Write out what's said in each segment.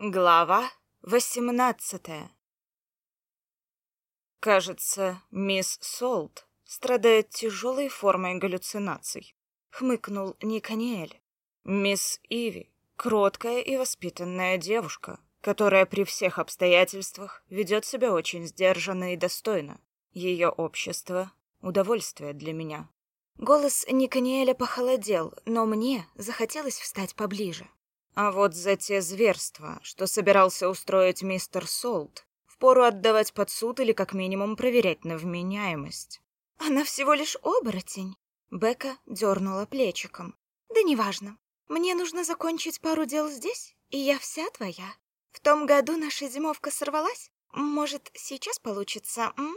Глава восемнадцатая Кажется, мисс Солт страдает тяжелой формой галлюцинаций. Хмыкнул Никаниэль. Мисс Иви — кроткая и воспитанная девушка, которая при всех обстоятельствах ведет себя очень сдержанно и достойно. Ее общество — удовольствие для меня. Голос Никаниэля похолодел, но мне захотелось встать поближе. А вот за те зверства, что собирался устроить мистер Солт, впору отдавать под суд или как минимум проверять на вменяемость. Она всего лишь оборотень. Бека дернула плечиком. Да неважно. Мне нужно закончить пару дел здесь, и я вся твоя. В том году наша зимовка сорвалась. Может, сейчас получится, м?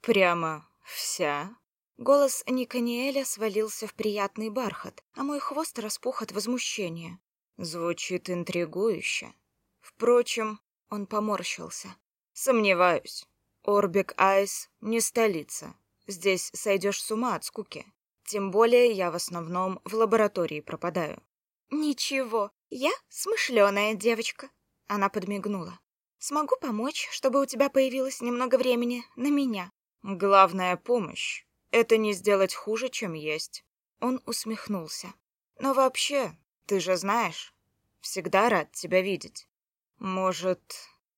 Прямо вся? Голос Никаниэля свалился в приятный бархат, а мой хвост распух от возмущения. Звучит интригующе. Впрочем, он поморщился. Сомневаюсь. Орбик Айс не столица. Здесь сойдешь с ума от скуки. Тем более я в основном в лаборатории пропадаю. Ничего, я смышленая девочка. Она подмигнула. Смогу помочь, чтобы у тебя появилось немного времени на меня. Главная помощь — это не сделать хуже, чем есть. Он усмехнулся. Но вообще, ты же знаешь, всегда рад тебя видеть. Может,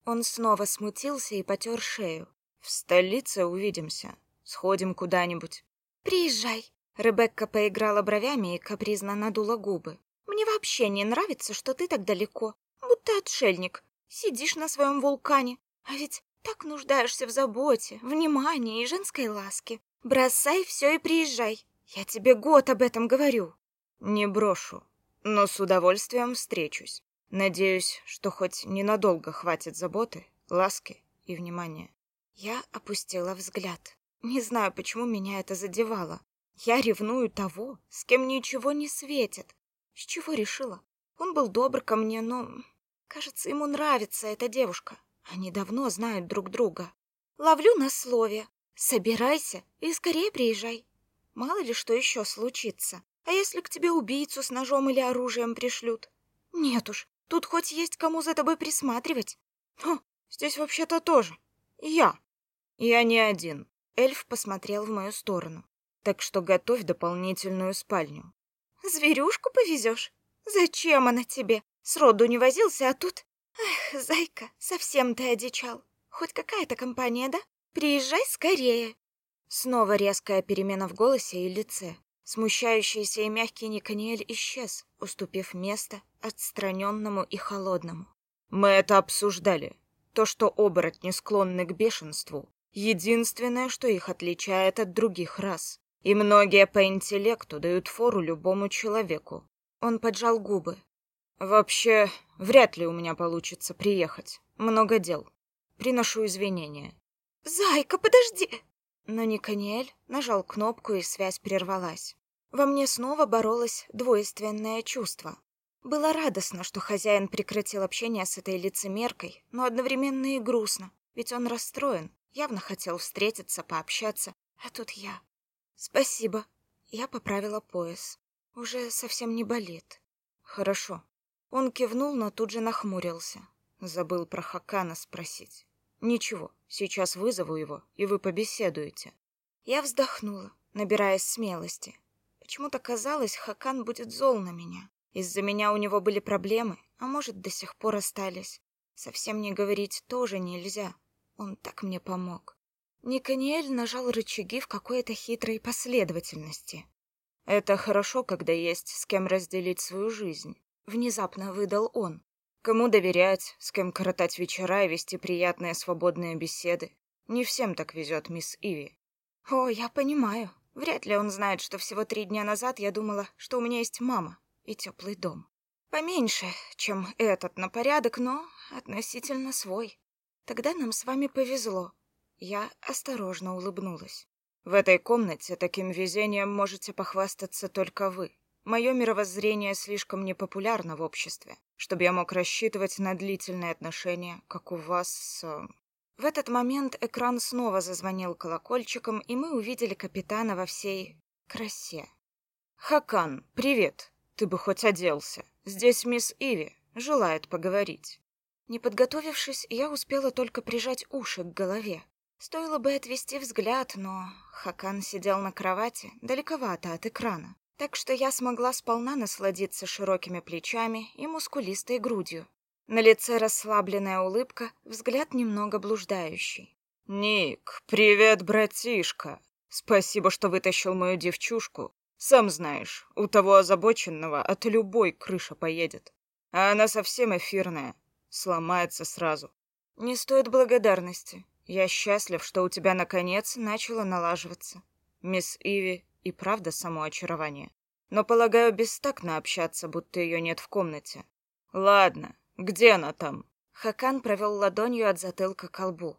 он снова смутился и потер шею. В столице увидимся. Сходим куда-нибудь. Приезжай. Ребекка поиграла бровями и капризно надула губы. Мне вообще не нравится, что ты так далеко, будто отшельник. Сидишь на своем вулкане, а ведь так нуждаешься в заботе, внимании и женской ласке. Бросай все и приезжай. Я тебе год об этом говорю. Не брошу но с удовольствием встречусь. Надеюсь, что хоть ненадолго хватит заботы, ласки и внимания. Я опустила взгляд. Не знаю, почему меня это задевало. Я ревную того, с кем ничего не светит. С чего решила? Он был добр ко мне, но... Кажется, ему нравится эта девушка. Они давно знают друг друга. Ловлю на слове. Собирайся и скорее приезжай. Мало ли что еще случится. А если к тебе убийцу с ножом или оружием пришлют? Нет уж, тут хоть есть кому за тобой присматривать. О, здесь вообще-то тоже. Я. Я не один. Эльф посмотрел в мою сторону. Так что готовь дополнительную спальню. Зверюшку повезешь? Зачем она тебе? Сроду не возился, а тут... Эх, зайка, совсем ты одичал. Хоть какая-то компания, да? Приезжай скорее. Снова резкая перемена в голосе и лице. Смущающийся и мягкий Никаниэль исчез, уступив место отстраненному и холодному. «Мы это обсуждали. То, что оборотни склонны к бешенству, единственное, что их отличает от других рас. И многие по интеллекту дают фору любому человеку». Он поджал губы. «Вообще, вряд ли у меня получится приехать. Много дел. Приношу извинения». «Зайка, подожди!» Но Никаниэль нажал кнопку, и связь прервалась. Во мне снова боролось двойственное чувство. Было радостно, что хозяин прекратил общение с этой лицемеркой, но одновременно и грустно, ведь он расстроен, явно хотел встретиться, пообщаться, а тут я. Спасибо. Я поправила пояс. Уже совсем не болит. Хорошо. Он кивнул, но тут же нахмурился. Забыл про Хакана спросить. Ничего, сейчас вызову его, и вы побеседуете. Я вздохнула, набираясь смелости. Почему-то казалось, Хакан будет зол на меня. Из-за меня у него были проблемы, а может, до сих пор остались. Совсем не говорить тоже нельзя. Он так мне помог. Никаниэль нажал рычаги в какой-то хитрой последовательности. «Это хорошо, когда есть с кем разделить свою жизнь», — внезапно выдал он. Кому доверять, с кем коротать вечера и вести приятные свободные беседы. Не всем так везет, мисс Иви. О, я понимаю. Вряд ли он знает, что всего три дня назад я думала, что у меня есть мама и теплый дом. Поменьше, чем этот на порядок, но относительно свой. Тогда нам с вами повезло. Я осторожно улыбнулась. В этой комнате таким везением можете похвастаться только вы. Мое мировоззрение слишком непопулярно в обществе, чтобы я мог рассчитывать на длительные отношения, как у вас с... В этот момент экран снова зазвонил колокольчиком, и мы увидели капитана во всей красе. «Хакан, привет! Ты бы хоть оделся. Здесь мисс Иви. Желает поговорить». Не подготовившись, я успела только прижать уши к голове. Стоило бы отвести взгляд, но Хакан сидел на кровати, далековато от экрана, так что я смогла сполна насладиться широкими плечами и мускулистой грудью. На лице расслабленная улыбка, взгляд немного блуждающий. «Ник, привет, братишка. Спасибо, что вытащил мою девчушку. Сам знаешь, у того озабоченного от любой крыша поедет. А она совсем эфирная, сломается сразу. Не стоит благодарности. Я счастлив, что у тебя наконец начало налаживаться. Мисс Иви и правда само очарование. Но, полагаю, бестактно общаться, будто ее нет в комнате. Ладно, где она там? Хакан провел ладонью от затылка к колбу.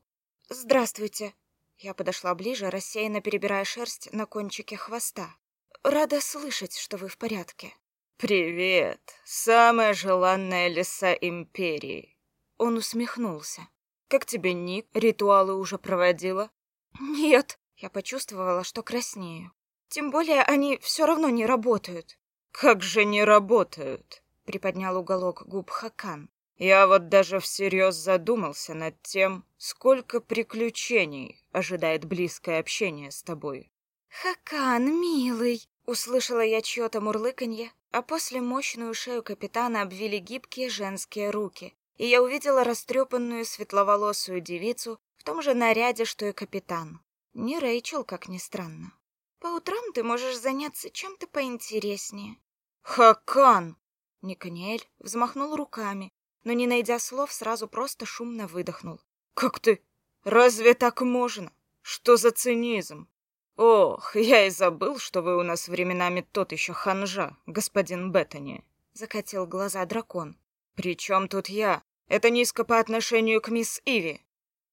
«Здравствуйте». Я подошла ближе, рассеянно перебирая шерсть на кончике хвоста. «Рада слышать, что вы в порядке». «Привет, самая желанная лиса Империи!» Он усмехнулся. «Как тебе, Ник? Ритуалы уже проводила?» «Нет!» Я почувствовала, что краснею. Тем более они все равно не работают. «Как же не работают?» Приподнял уголок губ Хакан. Я вот даже всерьез задумался над тем, сколько приключений ожидает близкое общение с тобой. «Хакан, милый!» Услышала я чье-то мурлыканье, а после мощную шею капитана обвили гибкие женские руки, и я увидела растрепанную светловолосую девицу в том же наряде, что и капитан. Не Рэйчел, как ни странно. По утрам ты можешь заняться чем-то поинтереснее. «Хакан!» Никаниэль взмахнул руками, но, не найдя слов, сразу просто шумно выдохнул. «Как ты? Разве так можно? Что за цинизм? Ох, я и забыл, что вы у нас временами тот еще ханжа, господин Беттани», — закатил глаза дракон. «При чем тут я? Это низко по отношению к мисс Иви».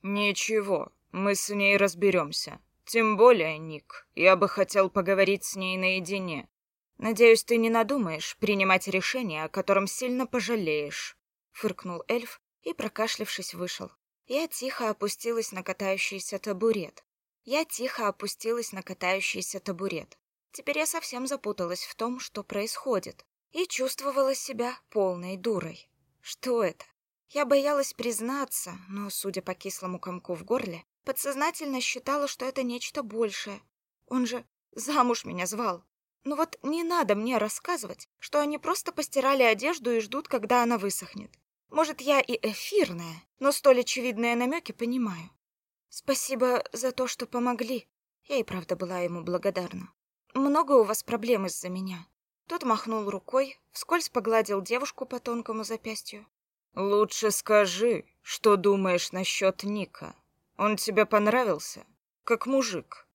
«Ничего, мы с ней разберемся. Тем более, Ник, я бы хотел поговорить с ней наедине. Надеюсь, ты не надумаешь принимать решение, о котором сильно пожалеешь фыркнул эльф и, прокашлявшись, вышел. Я тихо опустилась на катающийся табурет. Я тихо опустилась на катающийся табурет. Теперь я совсем запуталась в том, что происходит, и чувствовала себя полной дурой. Что это? Я боялась признаться, но, судя по кислому комку в горле, подсознательно считала, что это нечто большее. Он же замуж меня звал. Но вот не надо мне рассказывать, что они просто постирали одежду и ждут, когда она высохнет. Может, я и эфирная, но столь очевидные намеки понимаю. Спасибо за то, что помогли. Я и правда была ему благодарна. Много у вас проблем из-за меня. Тот махнул рукой, вскользь погладил девушку по тонкому запястью. Лучше скажи, что думаешь насчет Ника. Он тебе понравился? Как мужик?